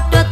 photo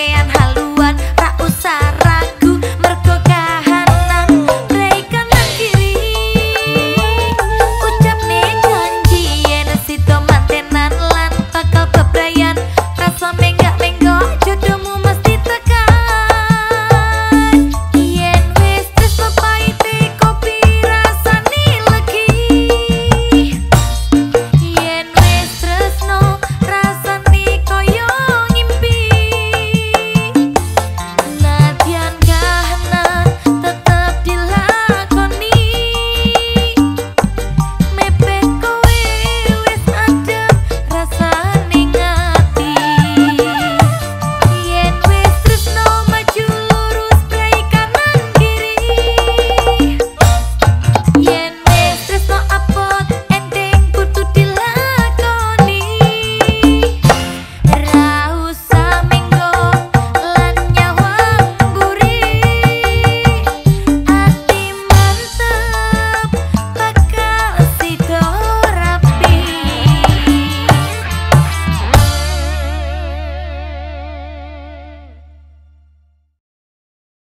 and